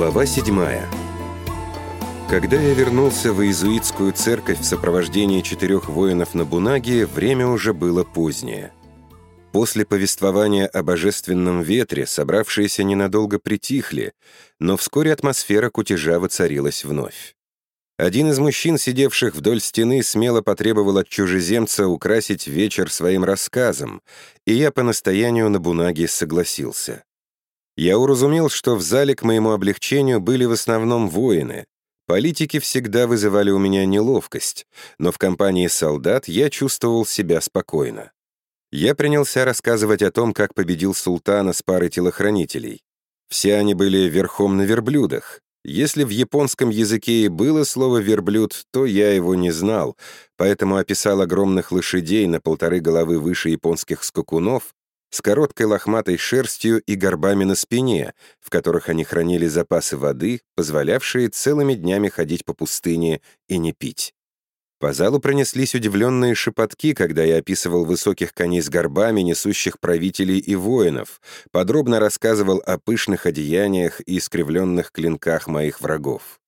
Глава 7 Когда я вернулся в иезуитскую церковь в сопровождении четырех воинов на Бунаге, время уже было позднее. После повествования о божественном ветре собравшиеся ненадолго притихли, но вскоре атмосфера кутежа воцарилась вновь. Один из мужчин, сидевших вдоль стены, смело потребовал от чужеземца украсить вечер своим рассказом, и я по настоянию на Бунаге согласился. Я уразумел, что в зале к моему облегчению были в основном воины. Политики всегда вызывали у меня неловкость, но в компании солдат я чувствовал себя спокойно. Я принялся рассказывать о том, как победил султана с парой телохранителей. Все они были верхом на верблюдах. Если в японском языке и было слово «верблюд», то я его не знал, поэтому описал огромных лошадей на полторы головы выше японских скакунов с короткой лохматой шерстью и горбами на спине, в которых они хранили запасы воды, позволявшие целыми днями ходить по пустыне и не пить. По залу пронеслись удивленные шепотки, когда я описывал высоких коней с горбами, несущих правителей и воинов, подробно рассказывал о пышных одеяниях и искривленных клинках моих врагов.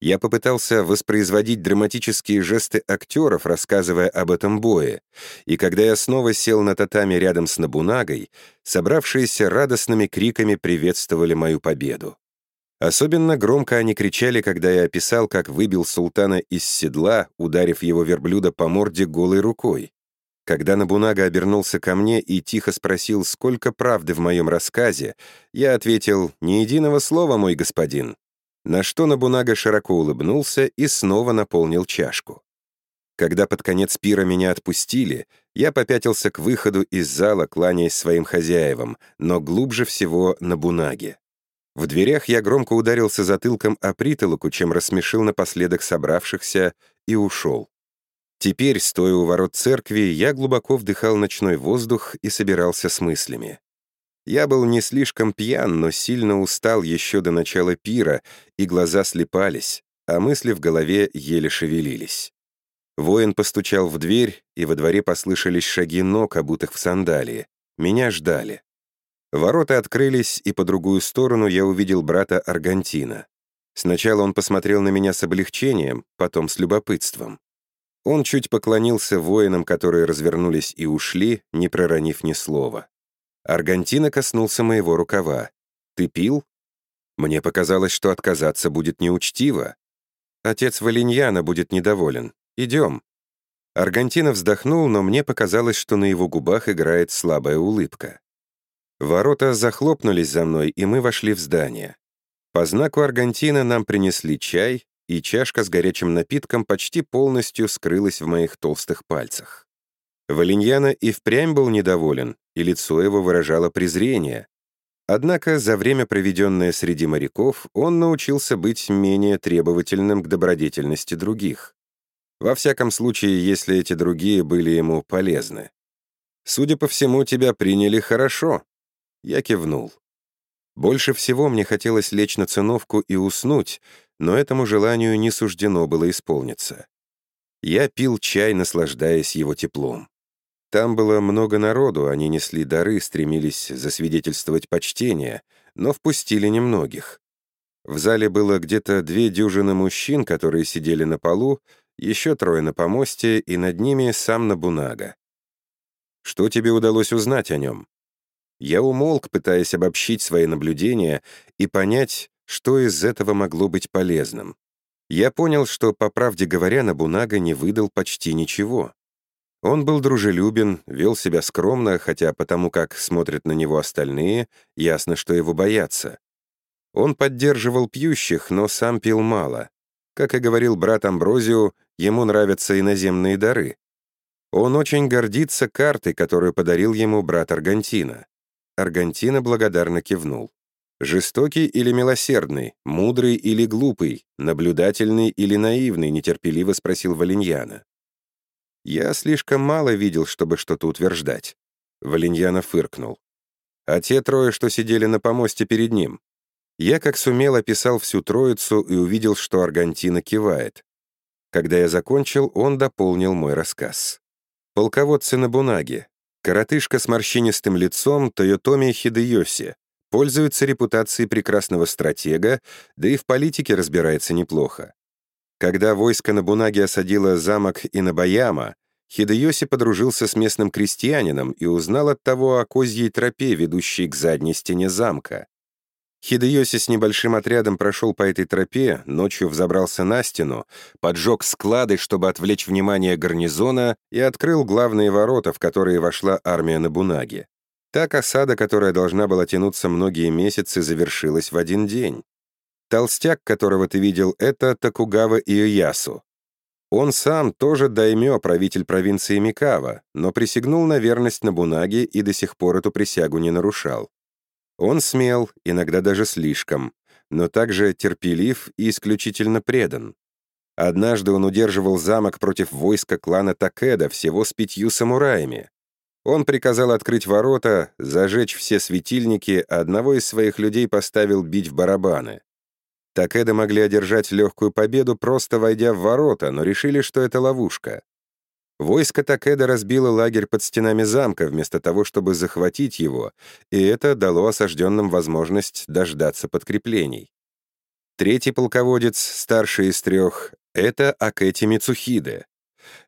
Я попытался воспроизводить драматические жесты актеров, рассказывая об этом бое, и когда я снова сел на татами рядом с Набунагой, собравшиеся радостными криками приветствовали мою победу. Особенно громко они кричали, когда я описал, как выбил султана из седла, ударив его верблюда по морде голой рукой. Когда Набунага обернулся ко мне и тихо спросил, сколько правды в моем рассказе, я ответил «Ни единого слова, мой господин, на что Набунага широко улыбнулся и снова наполнил чашку. Когда под конец пира меня отпустили, я попятился к выходу из зала, кланяясь своим хозяевам, но глубже всего на Бунаге. В дверях я громко ударился затылком о притолоку, чем рассмешил напоследок собравшихся, и ушел. Теперь, стоя у ворот церкви, я глубоко вдыхал ночной воздух и собирался с мыслями. Я был не слишком пьян, но сильно устал еще до начала пира, и глаза слепались, а мысли в голове еле шевелились. Воин постучал в дверь, и во дворе послышались шаги ног, обутых в сандалии. Меня ждали. Ворота открылись, и по другую сторону я увидел брата Аргантина. Сначала он посмотрел на меня с облегчением, потом с любопытством. Он чуть поклонился воинам, которые развернулись и ушли, не проронив ни слова. Аргантина коснулся моего рукава. «Ты пил?» Мне показалось, что отказаться будет неучтиво. Отец Валиньяна будет недоволен. Идем. Аргантина вздохнул, но мне показалось, что на его губах играет слабая улыбка. Ворота захлопнулись за мной, и мы вошли в здание. По знаку Аргантина нам принесли чай, и чашка с горячим напитком почти полностью скрылась в моих толстых пальцах. Валиньяна и впрямь был недоволен, и лицо его выражало презрение. Однако за время, проведенное среди моряков, он научился быть менее требовательным к добродетельности других. Во всяком случае, если эти другие были ему полезны. «Судя по всему, тебя приняли хорошо». Я кивнул. Больше всего мне хотелось лечь на циновку и уснуть, но этому желанию не суждено было исполниться. Я пил чай, наслаждаясь его теплом. Там было много народу, они несли дары, стремились засвидетельствовать почтение, но впустили немногих. В зале было где-то две дюжины мужчин, которые сидели на полу, еще трое на помосте, и над ними сам Набунага. Что тебе удалось узнать о нем? Я умолк, пытаясь обобщить свои наблюдения и понять, что из этого могло быть полезным. Я понял, что, по правде говоря, Набунага не выдал почти ничего. Он был дружелюбен, вел себя скромно, хотя потому как смотрят на него остальные, ясно, что его боятся. Он поддерживал пьющих, но сам пил мало. Как и говорил брат Амброзио, ему нравятся иноземные дары. Он очень гордится картой, которую подарил ему брат Аргантина. Аргантина благодарно кивнул. Жестокий или милосердный, мудрый или глупый, наблюдательный или наивный, нетерпеливо спросил Валиньяна. Я слишком мало видел, чтобы что-то утверждать. Валиньяна фыркнул. А те трое, что сидели на помосте перед ним. Я как сумел описал всю троицу и увидел, что Аргантина кивает. Когда я закончил, он дополнил мой рассказ. Полководцы на Бунаге. Коротышка с морщинистым лицом Тойотоми Хидеоси, пользуется репутацией прекрасного стратега, да и в политике разбирается неплохо. Когда войско Набунаги осадило замок Инабаяма, Хидеоси подружился с местным крестьянином и узнал от того о козьей тропе, ведущей к задней стене замка. Хидеоси с небольшим отрядом прошел по этой тропе, ночью взобрался на стену, поджег склады, чтобы отвлечь внимание гарнизона, и открыл главные ворота, в которые вошла армия Набунаги. Так осада, которая должна была тянуться многие месяцы, завершилась в один день. Толстяк, которого ты видел, это Такугава Иоясу. Он сам тоже даймё, правитель провинции Микава, но присягнул на верность Набунаге и до сих пор эту присягу не нарушал. Он смел, иногда даже слишком, но также терпелив и исключительно предан. Однажды он удерживал замок против войска клана Такеда всего с пятью самураями. Он приказал открыть ворота, зажечь все светильники, а одного из своих людей поставил бить в барабаны. Такеда могли одержать легкую победу, просто войдя в ворота, но решили, что это ловушка. Войско Такеда разбило лагерь под стенами замка вместо того, чтобы захватить его, и это дало осажденным возможность дождаться подкреплений. Третий полководец, старший из трех, — это Акэти Мицухиде.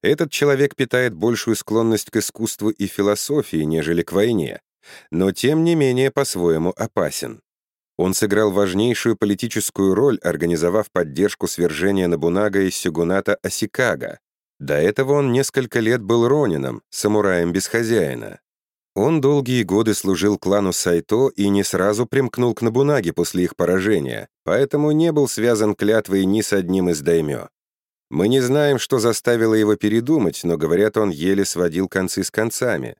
Этот человек питает большую склонность к искусству и философии, нежели к войне, но тем не менее по-своему опасен. Он сыграл важнейшую политическую роль, организовав поддержку свержения Набунага из Сюгуната Осикага, до этого он несколько лет был ронином, самураем без хозяина. Он долгие годы служил клану Сайто и не сразу примкнул к Набунаге после их поражения, поэтому не был связан клятвой ни с одним из даймё. Мы не знаем, что заставило его передумать, но, говорят, он еле сводил концы с концами.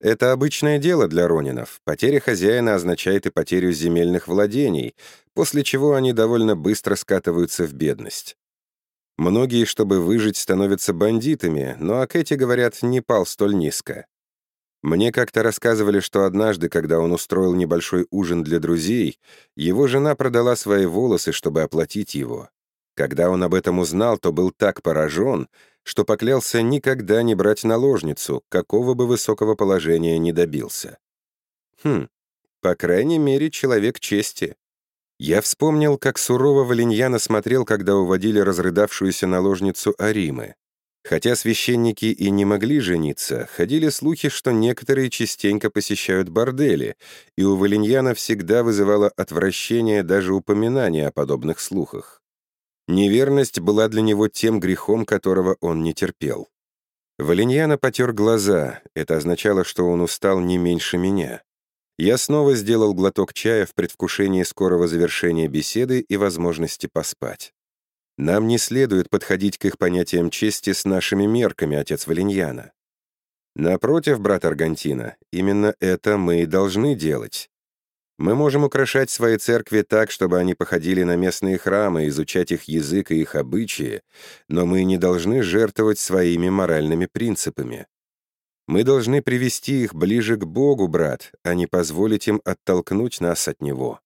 Это обычное дело для ронинов. Потеря хозяина означает и потерю земельных владений, после чего они довольно быстро скатываются в бедность. Многие, чтобы выжить, становятся бандитами, но о Кэти, говорят, не пал столь низко. Мне как-то рассказывали, что однажды, когда он устроил небольшой ужин для друзей, его жена продала свои волосы, чтобы оплатить его. Когда он об этом узнал, то был так поражен, что поклялся никогда не брать наложницу, какого бы высокого положения не добился. Хм, по крайней мере, человек чести. Я вспомнил, как сурово Валиньяна смотрел, когда уводили разрыдавшуюся наложницу Аримы. Хотя священники и не могли жениться, ходили слухи, что некоторые частенько посещают бордели, и у Валиньяна всегда вызывало отвращение даже упоминание о подобных слухах. Неверность была для него тем грехом, которого он не терпел. Валиньяна потер глаза, это означало, что он устал не меньше меня. Я снова сделал глоток чая в предвкушении скорого завершения беседы и возможности поспать. Нам не следует подходить к их понятиям чести с нашими мерками, отец Валиньяна. Напротив, брат Аргантина, именно это мы и должны делать. Мы можем украшать свои церкви так, чтобы они походили на местные храмы, изучать их язык и их обычаи, но мы не должны жертвовать своими моральными принципами. Мы должны привести их ближе к Богу, брат, а не позволить им оттолкнуть нас от Него».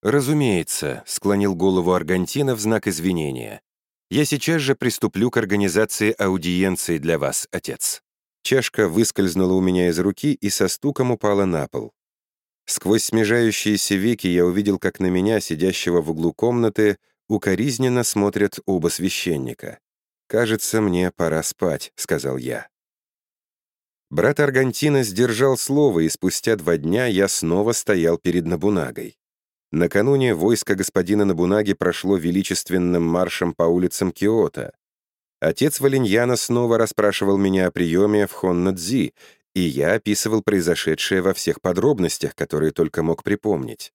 «Разумеется», — склонил голову Аргантина в знак извинения. «Я сейчас же приступлю к организации аудиенции для вас, отец». Чашка выскользнула у меня из руки и со стуком упала на пол. Сквозь смежающиеся веки я увидел, как на меня, сидящего в углу комнаты, укоризненно смотрят оба священника. «Кажется, мне пора спать», — сказал я. Брат Аргантина сдержал слово, и спустя два дня я снова стоял перед Набунагой. Накануне войско господина Набунаги прошло величественным маршем по улицам Киота. Отец Валиньяна снова расспрашивал меня о приеме в Хоннадзи, и я описывал произошедшее во всех подробностях, которые только мог припомнить.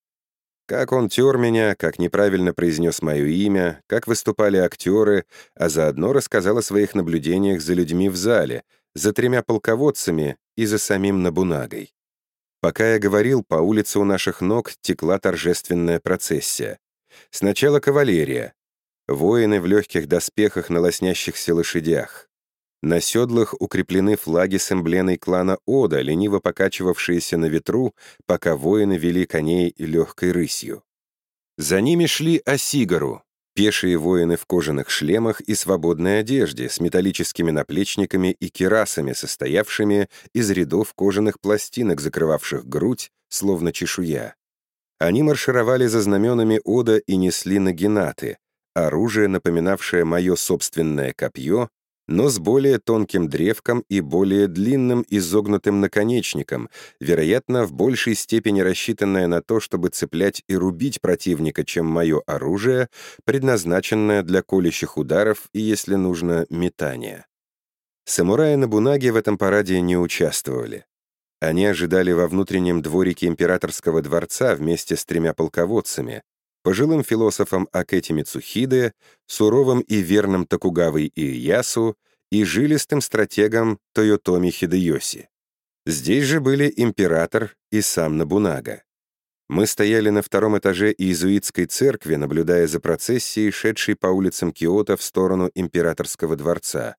Как он тер меня, как неправильно произнес мое имя, как выступали актеры, а заодно рассказал о своих наблюдениях за людьми в зале, за тремя полководцами и за самим Набунагой. Пока я говорил, по улице у наших ног текла торжественная процессия. Сначала кавалерия. Воины в легких доспехах на лоснящихся лошадях. На седлах укреплены флаги с эмблемой клана Ода, лениво покачивавшиеся на ветру, пока воины вели коней легкой рысью. За ними шли Осигару, Пешие воины в кожаных шлемах и свободной одежде с металлическими наплечниками и кирасами, состоявшими из рядов кожаных пластинок, закрывавших грудь, словно чешуя. Они маршировали за знаменами Ода и несли нагинаты, оружие, напоминавшее мое собственное копье, но с более тонким древком и более длинным изогнутым наконечником, вероятно, в большей степени рассчитанное на то, чтобы цеплять и рубить противника, чем мое оружие, предназначенное для колющих ударов и, если нужно, метания. Самураи на Бунаге в этом параде не участвовали. Они ожидали во внутреннем дворике императорского дворца вместе с тремя полководцами, пожилым философом Акэти Мицухиде, суровым и верным Токугавой Иясу и жилистым стратегом Тойотоми Хидеоси. Здесь же были император и сам Набунага. Мы стояли на втором этаже иезуитской церкви, наблюдая за процессией, шедшей по улицам Киото в сторону императорского дворца.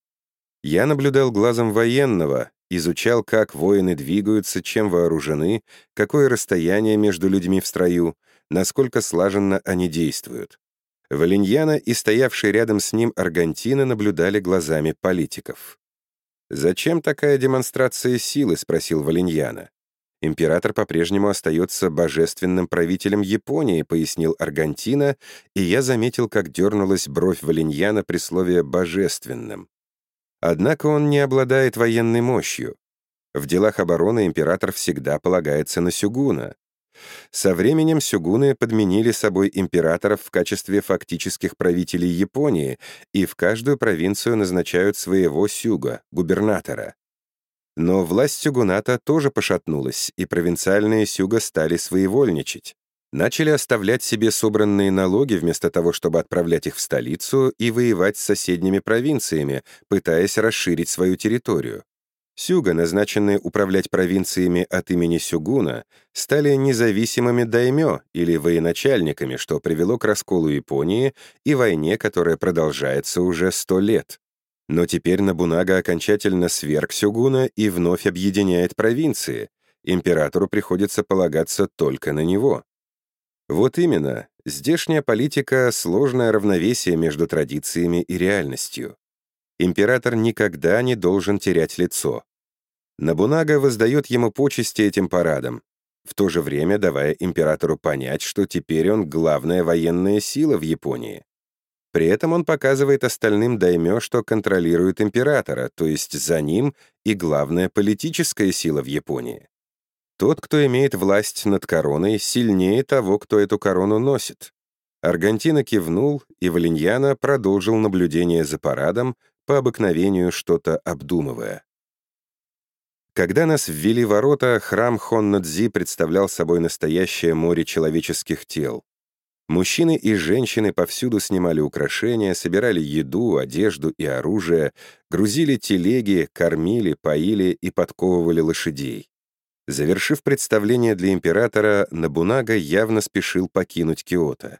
Я наблюдал глазом военного, изучал, как воины двигаются, чем вооружены, какое расстояние между людьми в строю, насколько слаженно они действуют. Валиньяна и стоявший рядом с ним Аргентина наблюдали глазами политиков. «Зачем такая демонстрация силы?» — спросил Валиньяна. «Император по-прежнему остается божественным правителем Японии», — пояснил Аргентина, и я заметил, как дернулась бровь Валиньяна при слове «божественным». Однако он не обладает военной мощью. В делах обороны император всегда полагается на сюгуна. Со временем сюгуны подменили собой императоров в качестве фактических правителей Японии и в каждую провинцию назначают своего сюга, губернатора. Но власть сюгуната тоже пошатнулась, и провинциальные сюга стали своевольничать начали оставлять себе собранные налоги вместо того, чтобы отправлять их в столицу и воевать с соседними провинциями, пытаясь расширить свою территорию. Сюга, назначенные управлять провинциями от имени Сюгуна, стали независимыми даймё или военачальниками, что привело к расколу Японии и войне, которая продолжается уже сто лет. Но теперь Набунага окончательно сверг Сюгуна и вновь объединяет провинции. Императору приходится полагаться только на него. Вот именно, здешняя политика — сложное равновесие между традициями и реальностью. Император никогда не должен терять лицо. Набунага воздает ему почести этим парадом, в то же время давая императору понять, что теперь он главная военная сила в Японии. При этом он показывает остальным даймё, что контролирует императора, то есть за ним и главная политическая сила в Японии. Тот, кто имеет власть над короной, сильнее того, кто эту корону носит. Аргентина кивнул, и Валиньяна продолжил наблюдение за парадом, по обыкновению что-то обдумывая. Когда нас ввели ворота, храм Хоннадзи представлял собой настоящее море человеческих тел. Мужчины и женщины повсюду снимали украшения, собирали еду, одежду и оружие, грузили телеги, кормили, поили и подковывали лошадей. Завершив представление для императора, Набунага явно спешил покинуть Киото.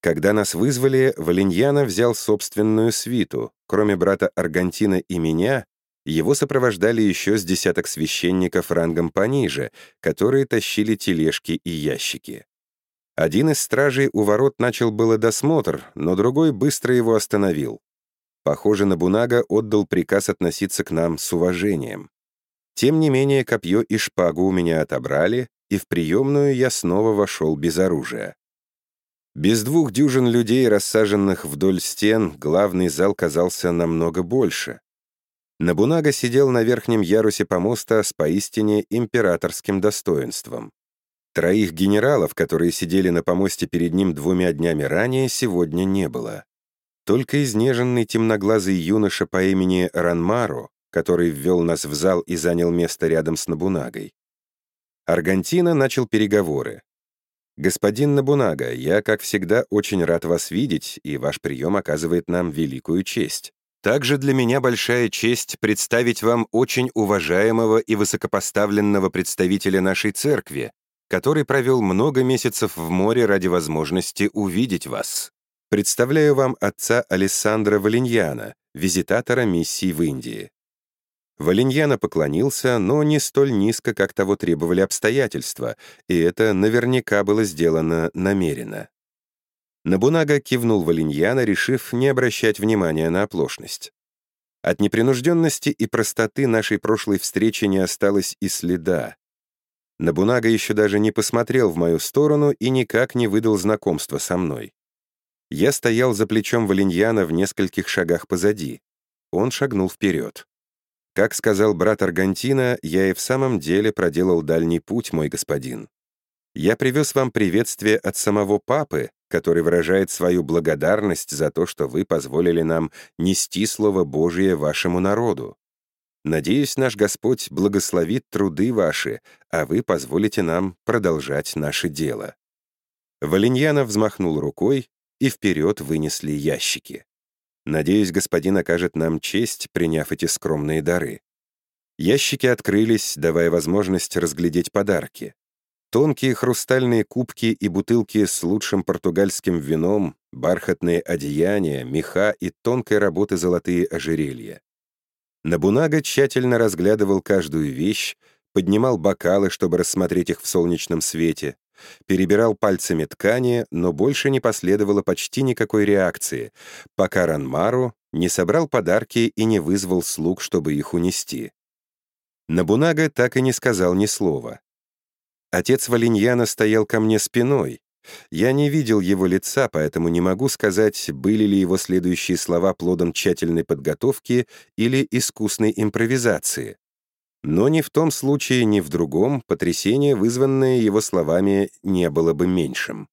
Когда нас вызвали, Валиньяна взял собственную свиту. Кроме брата Аргентина и меня, его сопровождали еще с десяток священников рангом пониже, которые тащили тележки и ящики. Один из стражей у ворот начал было досмотр, но другой быстро его остановил. Похоже, Набунага отдал приказ относиться к нам с уважением. Тем не менее, копье и шпагу у меня отобрали, и в приемную я снова вошел без оружия. Без двух дюжин людей, рассаженных вдоль стен, главный зал казался намного больше. Набунага сидел на верхнем ярусе помоста с поистине императорским достоинством. Троих генералов, которые сидели на помосте перед ним двумя днями ранее, сегодня не было. Только изнеженный темноглазый юноша по имени Ранмару, который ввел нас в зал и занял место рядом с Набунагой. Аргентина начал переговоры. «Господин Набунага, я, как всегда, очень рад вас видеть, и ваш прием оказывает нам великую честь. Также для меня большая честь представить вам очень уважаемого и высокопоставленного представителя нашей церкви, который провел много месяцев в море ради возможности увидеть вас. Представляю вам отца Алессандро Валиньяна, визитатора миссии в Индии. Валиньяна поклонился, но не столь низко, как того требовали обстоятельства, и это наверняка было сделано намеренно. Набунага кивнул Валиньяна, решив не обращать внимания на оплошность. От непринужденности и простоты нашей прошлой встречи не осталось и следа. Набунага еще даже не посмотрел в мою сторону и никак не выдал знакомства со мной. Я стоял за плечом Валиньяна в нескольких шагах позади. Он шагнул вперед. Как сказал брат Аргантина, я и в самом деле проделал дальний путь, мой господин. Я привез вам приветствие от самого папы, который выражает свою благодарность за то, что вы позволили нам нести Слово Божие вашему народу. Надеюсь, наш Господь благословит труды ваши, а вы позволите нам продолжать наше дело». Валиньяна взмахнул рукой, и вперед вынесли ящики. Надеюсь, господин окажет нам честь, приняв эти скромные дары. Ящики открылись, давая возможность разглядеть подарки. Тонкие хрустальные кубки и бутылки с лучшим португальским вином, бархатные одеяния, меха и тонкой работы золотые ожерелья. Набунага тщательно разглядывал каждую вещь, поднимал бокалы, чтобы рассмотреть их в солнечном свете, перебирал пальцами ткани, но больше не последовало почти никакой реакции, пока Ранмару не собрал подарки и не вызвал слуг, чтобы их унести. Набунага так и не сказал ни слова. Отец Валиньяна стоял ко мне спиной. Я не видел его лица, поэтому не могу сказать, были ли его следующие слова плодом тщательной подготовки или искусной импровизации. Но ни в том случае, ни в другом потрясение, вызванное его словами, не было бы меньшим.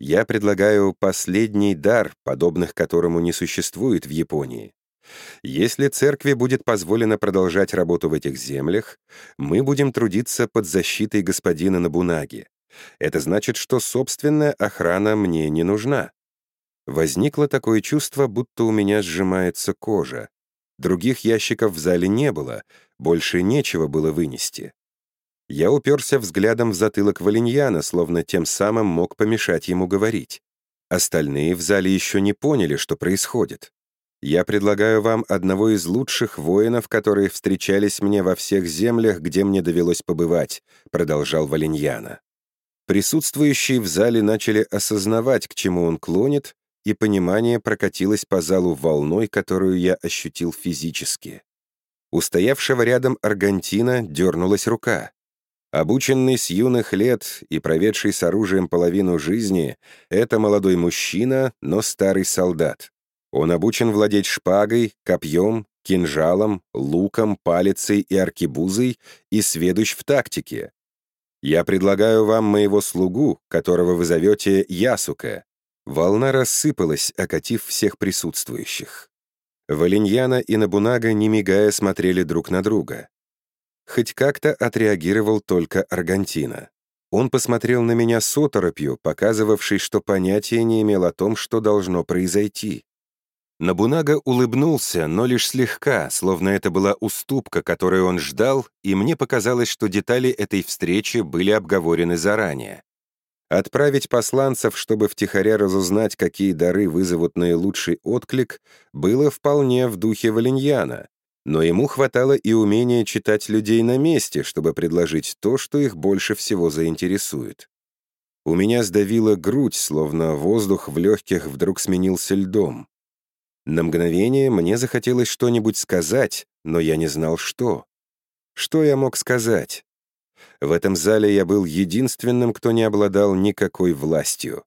Я предлагаю последний дар, подобных которому не существует в Японии. Если церкви будет позволено продолжать работу в этих землях, мы будем трудиться под защитой господина Набунаги. Это значит, что собственная охрана мне не нужна. Возникло такое чувство, будто у меня сжимается кожа. Других ящиков в зале не было, больше нечего было вынести. Я уперся взглядом в затылок Валиньяна, словно тем самым мог помешать ему говорить. Остальные в зале еще не поняли, что происходит. Я предлагаю вам одного из лучших воинов, которые встречались мне во всех землях, где мне довелось побывать», — продолжал Валиньяна. Присутствующие в зале начали осознавать, к чему он клонит, и понимание прокатилось по залу волной, которую я ощутил физически. У стоявшего рядом Аргантина дернулась рука. Обученный с юных лет и проведший с оружием половину жизни, это молодой мужчина, но старый солдат. Он обучен владеть шпагой, копьем, кинжалом, луком, палицей и аркебузой и сведущ в тактике. Я предлагаю вам моего слугу, которого вы зовете Ясука». Волна рассыпалась, окатив всех присутствующих. Валиньяна и Набунага, не мигая, смотрели друг на друга. Хоть как-то отреагировал только Аргантина. Он посмотрел на меня с оторопью, показывавший, что понятия не имел о том, что должно произойти. Набунага улыбнулся, но лишь слегка, словно это была уступка, которую он ждал, и мне показалось, что детали этой встречи были обговорены заранее. Отправить посланцев, чтобы втихаря разузнать, какие дары вызовут наилучший отклик, было вполне в духе Валиньяна, но ему хватало и умения читать людей на месте, чтобы предложить то, что их больше всего заинтересует. У меня сдавила грудь, словно воздух в легких вдруг сменился льдом. На мгновение мне захотелось что-нибудь сказать, но я не знал, что. Что я мог сказать? В этом зале я был единственным, кто не обладал никакой властью.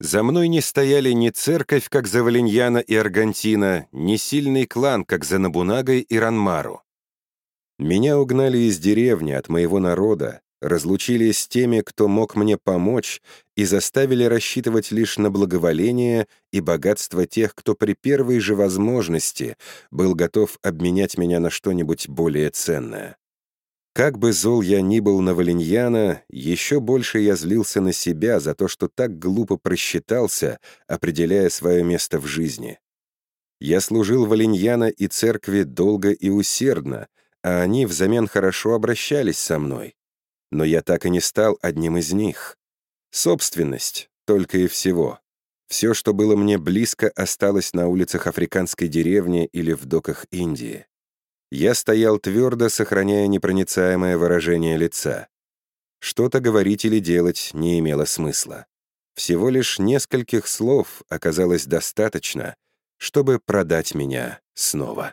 За мной не стояли ни церковь, как за Валиньяна и Аргантина, ни сильный клан, как за Набунагой и Ранмару. Меня угнали из деревни от моего народа, разлучили с теми, кто мог мне помочь, и заставили рассчитывать лишь на благоволение и богатство тех, кто при первой же возможности был готов обменять меня на что-нибудь более ценное. Как бы зол я ни был на Валиньяна, еще больше я злился на себя за то, что так глупо просчитался, определяя свое место в жизни. Я служил Валиньяна и церкви долго и усердно, а они взамен хорошо обращались со мной но я так и не стал одним из них. Собственность, только и всего. Все, что было мне близко, осталось на улицах африканской деревни или в доках Индии. Я стоял твердо, сохраняя непроницаемое выражение лица. Что-то говорить или делать не имело смысла. Всего лишь нескольких слов оказалось достаточно, чтобы продать меня снова.